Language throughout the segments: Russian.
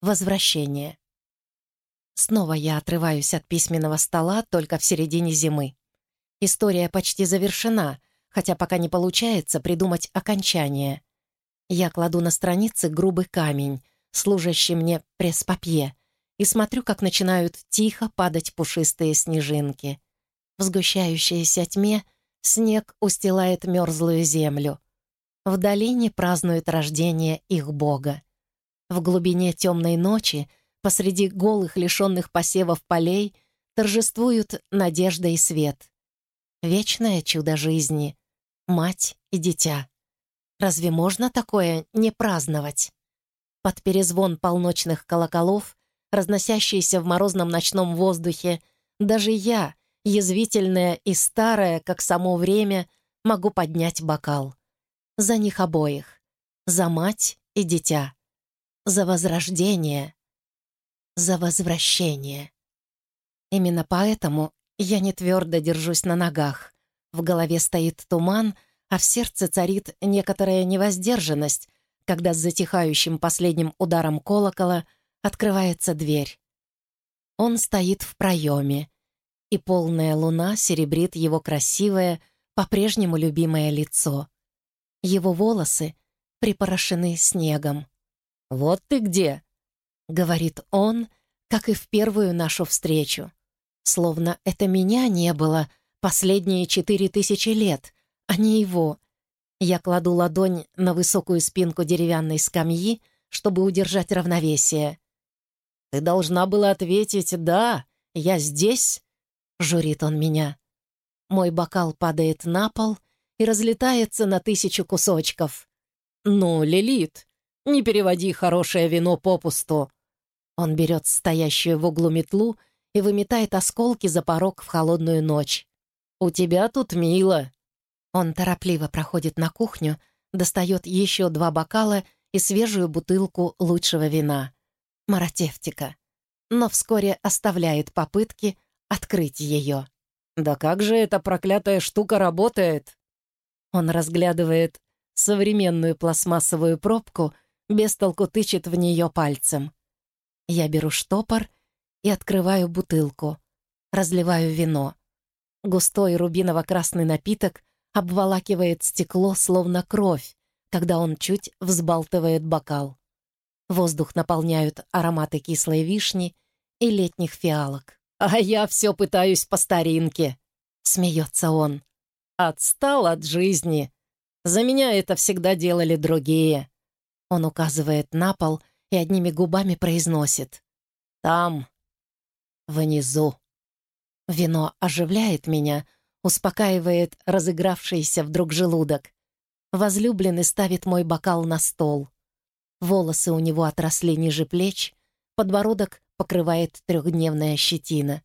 Возвращение. Снова я отрываюсь от письменного стола только в середине зимы. История почти завершена, хотя пока не получается придумать окончание. Я кладу на страницы грубый камень, служащий мне пресс-папье, и смотрю, как начинают тихо падать пушистые снежинки. В сгущающейся тьме снег устилает мерзлую землю. В долине празднуют рождение их бога. В глубине темной ночи, посреди голых, лишенных посевов полей, торжествуют надежда и свет. Вечное чудо жизни, мать и дитя. Разве можно такое не праздновать? Под перезвон полночных колоколов, разносящийся в морозном ночном воздухе, даже я, язвительная и старая, как само время, могу поднять бокал. За них обоих. За мать и дитя. За возрождение. За возвращение. Именно поэтому я не твердо держусь на ногах. В голове стоит туман, а в сердце царит некоторая невоздержанность, когда с затихающим последним ударом колокола открывается дверь. Он стоит в проеме, и полная луна серебрит его красивое, по-прежнему любимое лицо. Его волосы припорошены снегом. «Вот ты где!» — говорит он, как и в первую нашу встречу. Словно это меня не было последние четыре тысячи лет, а не его. Я кладу ладонь на высокую спинку деревянной скамьи, чтобы удержать равновесие. «Ты должна была ответить «да, я здесь», — журит он меня. Мой бокал падает на пол и разлетается на тысячу кусочков. «Ну, Лилит, не переводи хорошее вино попусту». Он берет стоящую в углу метлу и выметает осколки за порог в холодную ночь. «У тебя тут мило». Он торопливо проходит на кухню, достает еще два бокала и свежую бутылку лучшего вина. Маратевтика. Но вскоре оставляет попытки открыть ее. «Да как же эта проклятая штука работает?» Он разглядывает современную пластмассовую пробку, без толку тычет в нее пальцем. Я беру штопор и открываю бутылку. Разливаю вино. Густой рубиново-красный напиток обволакивает стекло, словно кровь, когда он чуть взбалтывает бокал. Воздух наполняют ароматы кислой вишни и летних фиалок. «А я все пытаюсь по старинке», — смеется он. «Отстал от жизни. За меня это всегда делали другие». Он указывает на пол и одними губами произносит. «Там, внизу». Вино оживляет меня, успокаивает разыгравшийся вдруг желудок. Возлюбленный ставит мой бокал на стол. Волосы у него отросли ниже плеч, подбородок покрывает трехдневная щетина.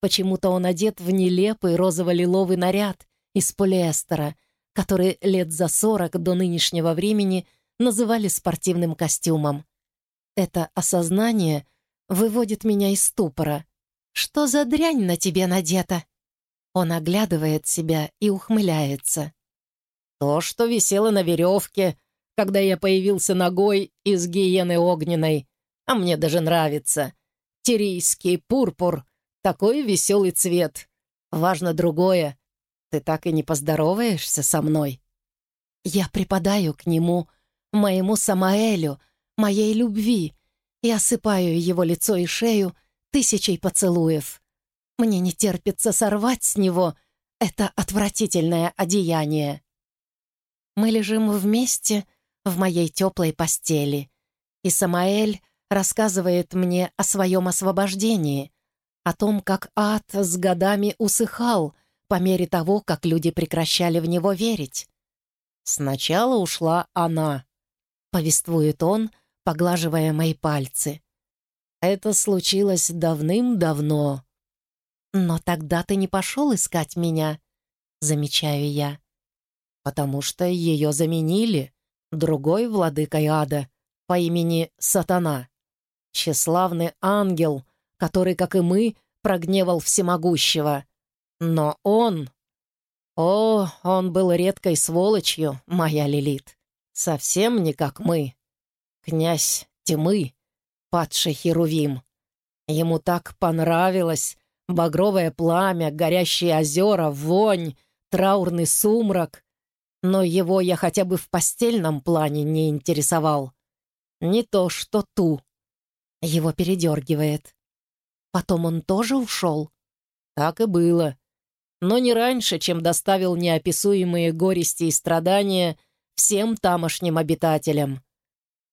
Почему-то он одет в нелепый розово-лиловый наряд из полиэстера, который лет за сорок до нынешнего времени называли спортивным костюмом. Это осознание выводит меня из ступора. «Что за дрянь на тебе надета?» Он оглядывает себя и ухмыляется. «То, что висело на веревке, когда я появился ногой из гиены огненной, а мне даже нравится. Тирийский пурпур, такой веселый цвет. Важно другое. Ты так и не поздороваешься со мной?» Я припадаю к нему, моему Самаэлю, моей любви, и осыпаю его лицо и шею тысячей поцелуев. Мне не терпится сорвать с него это отвратительное одеяние. Мы лежим вместе в моей теплой постели, и Самаэль рассказывает мне о своем освобождении, о том, как ад с годами усыхал по мере того, как люди прекращали в него верить. «Сначала ушла она», — повествует он, поглаживая мои пальцы. Это случилось давным-давно. Но тогда ты не пошел искать меня, замечаю я. Потому что ее заменили другой владыкой ада по имени Сатана. Тщеславный ангел, который, как и мы, прогневал всемогущего. Но он... О, он был редкой сволочью, моя Лилит. Совсем не как мы. Князь тьмы, падший Херувим. Ему так понравилось багровое пламя, горящие озера, вонь, траурный сумрак. Но его я хотя бы в постельном плане не интересовал. Не то что ту. Его передергивает. Потом он тоже ушел? Так и было. Но не раньше, чем доставил неописуемые горести и страдания всем тамошним обитателям.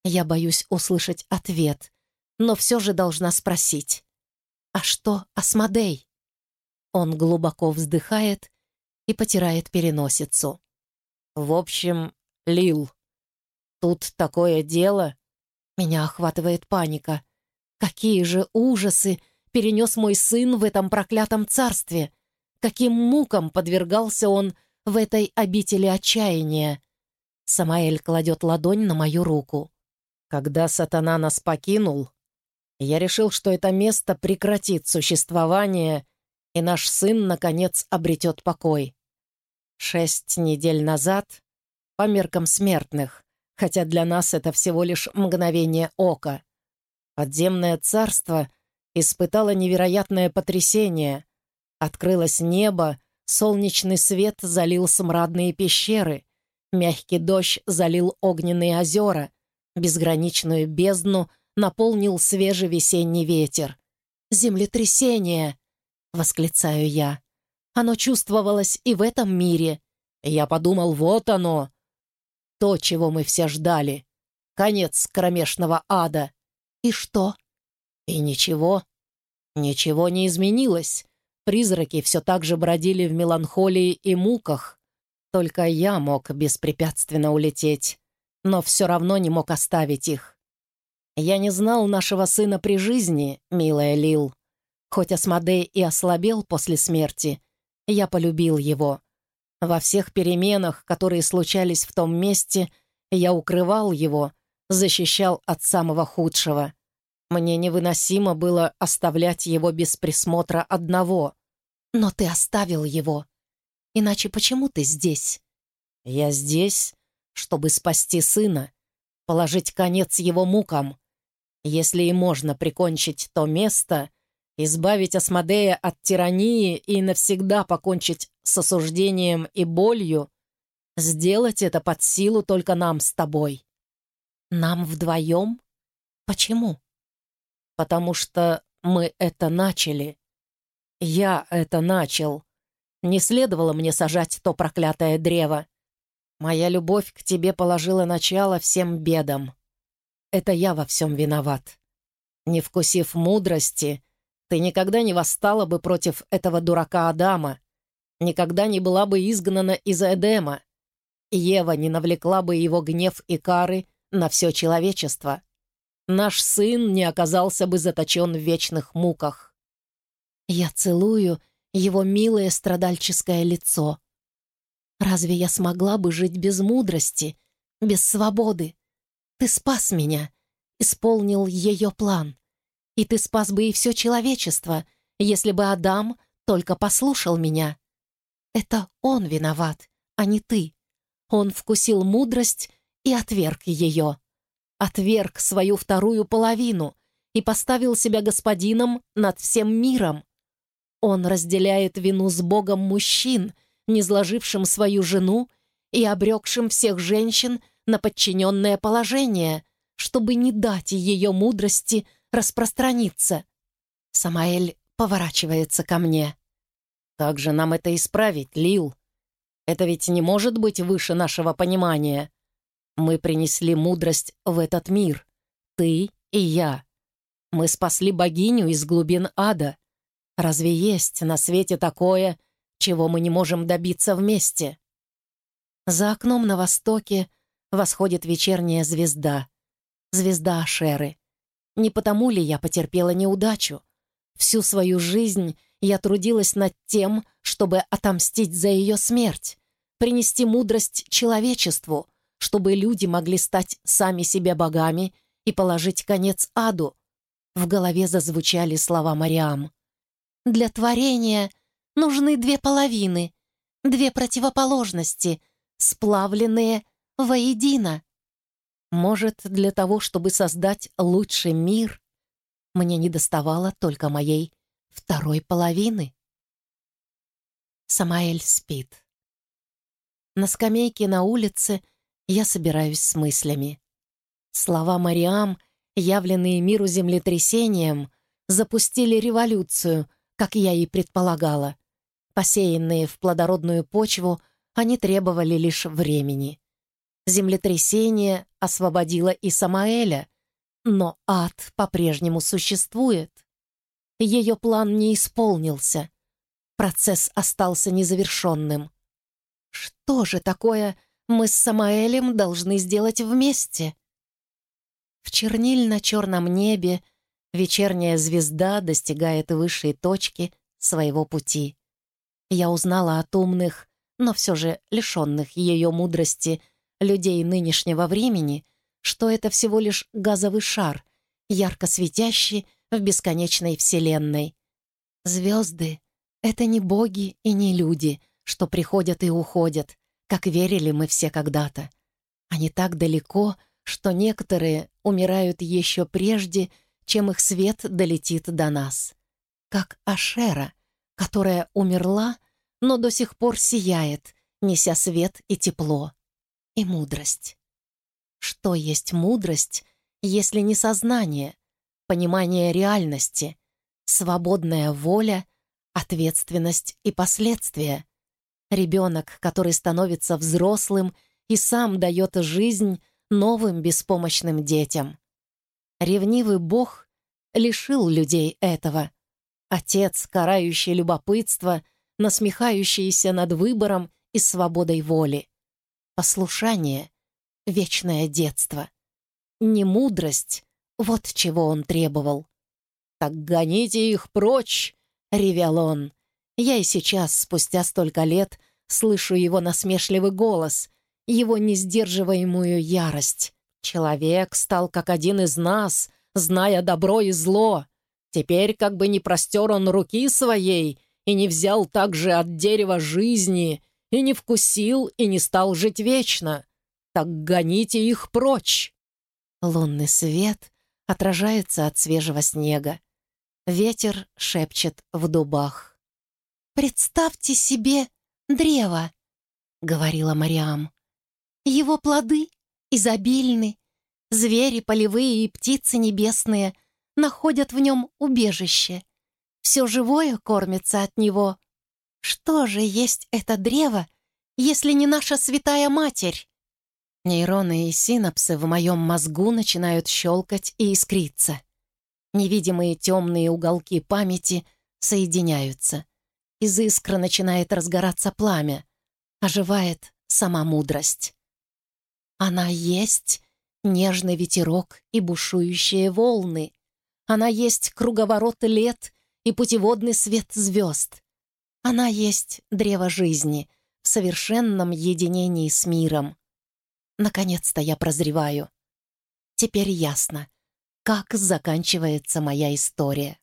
Я боюсь услышать ответ, но все же должна спросить. «А что Асмодей?» Он глубоко вздыхает и потирает переносицу. «В общем, Лил, тут такое дело...» Меня охватывает паника. Какие же ужасы перенес мой сын в этом проклятом царстве! Каким мукам подвергался он в этой обители отчаяния! Самаэль кладет ладонь на мою руку. Когда сатана нас покинул, я решил, что это место прекратит существование, и наш сын, наконец, обретет покой. Шесть недель назад, по меркам смертных, хотя для нас это всего лишь мгновение ока, подземное царство испытало невероятное потрясение. Открылось небо, солнечный свет залил смрадные пещеры, мягкий дождь залил огненные озера, безграничную бездну — наполнил свежий весенний ветер. «Землетрясение!» — восклицаю я. Оно чувствовалось и в этом мире. Я подумал, вот оно. То, чего мы все ждали. Конец кромешного ада. И что? И ничего. Ничего не изменилось. Призраки все так же бродили в меланхолии и муках. Только я мог беспрепятственно улететь, но все равно не мог оставить их. Я не знал нашего сына при жизни, милая Лил. Хоть Асмодей и ослабел после смерти, я полюбил его. Во всех переменах, которые случались в том месте, я укрывал его, защищал от самого худшего. Мне невыносимо было оставлять его без присмотра одного. Но ты оставил его. Иначе почему ты здесь? Я здесь, чтобы спасти сына, положить конец его мукам. Если и можно прикончить то место, избавить Асмодея от тирании и навсегда покончить с осуждением и болью, сделать это под силу только нам с тобой. Нам вдвоем? Почему? Потому что мы это начали. Я это начал. Не следовало мне сажать то проклятое древо. Моя любовь к тебе положила начало всем бедам. Это я во всем виноват. Не вкусив мудрости, ты никогда не восстала бы против этого дурака Адама, никогда не была бы изгнана из Эдема, и Ева не навлекла бы его гнев и кары на все человечество. Наш сын не оказался бы заточен в вечных муках. Я целую его милое страдальческое лицо. Разве я смогла бы жить без мудрости, без свободы? Ты спас меня, исполнил ее план. И ты спас бы и все человечество, если бы Адам только послушал меня. Это он виноват, а не ты. Он вкусил мудрость и отверг ее. Отверг свою вторую половину и поставил себя господином над всем миром. Он разделяет вину с Богом мужчин, не сложившим свою жену и обрекшим всех женщин на подчиненное положение, чтобы не дать ее мудрости распространиться. Самаэль поворачивается ко мне. «Как же нам это исправить, Лил? Это ведь не может быть выше нашего понимания. Мы принесли мудрость в этот мир, ты и я. Мы спасли богиню из глубин ада. Разве есть на свете такое, чего мы не можем добиться вместе?» За окном на востоке восходит вечерняя звезда. Звезда Ашеры. Не потому ли я потерпела неудачу? Всю свою жизнь я трудилась над тем, чтобы отомстить за ее смерть, принести мудрость человечеству, чтобы люди могли стать сами себе богами и положить конец аду. В голове зазвучали слова Мариам. «Для творения нужны две половины, две противоположности, сплавленные воедино. Может, для того, чтобы создать лучший мир, Мне не доставало только моей второй половины. Самаэль спит. На скамейке на улице я собираюсь с мыслями. Слова Мариам, явленные миру землетрясением, запустили революцию, как я и предполагала. Посеянные в плодородную почву, они требовали лишь времени. Землетрясение освободило и Самаэля, но ад по-прежнему существует. Ее план не исполнился. Процесс остался незавершенным. Что же такое мы с Самаэлем должны сделать вместе? В чернильно-черном небе вечерняя звезда достигает высшей точки своего пути. Я узнала от умных, но все же лишенных ее мудрости, людей нынешнего времени, что это всего лишь газовый шар, ярко светящий в бесконечной вселенной. Звезды — это не боги и не люди — что приходят и уходят, как верили мы все когда-то. Они так далеко, что некоторые умирают еще прежде, чем их свет долетит до нас. Как Ашера, которая умерла, но до сих пор сияет, неся свет и тепло. И мудрость. Что есть мудрость, если не сознание, понимание реальности, свободная воля, ответственность и последствия? Ребенок, который становится взрослым и сам дает жизнь новым беспомощным детям. Ревнивый Бог лишил людей этого. Отец, карающий любопытство, насмехающийся над выбором и свободой воли. Послушание — вечное детство. Не мудрость — вот чего он требовал. «Так гоните их прочь!» — ревел он. Я и сейчас, спустя столько лет, слышу его насмешливый голос, его несдерживаемую ярость. Человек стал как один из нас, зная добро и зло. Теперь как бы не простер он руки своей и не взял также от дерева жизни, и не вкусил, и не стал жить вечно. Так гоните их прочь. Лунный свет отражается от свежего снега. Ветер шепчет в дубах. «Представьте себе древо», — говорила Мариам. «Его плоды изобильны, звери полевые и птицы небесные находят в нем убежище. Все живое кормится от него. Что же есть это древо, если не наша святая матерь?» Нейроны и синапсы в моем мозгу начинают щелкать и искриться. Невидимые темные уголки памяти соединяются — из искры начинает разгораться пламя, оживает сама мудрость. Она есть нежный ветерок и бушующие волны. Она есть круговорот лет и путеводный свет звезд. Она есть древо жизни в совершенном единении с миром. Наконец-то я прозреваю. Теперь ясно, как заканчивается моя история.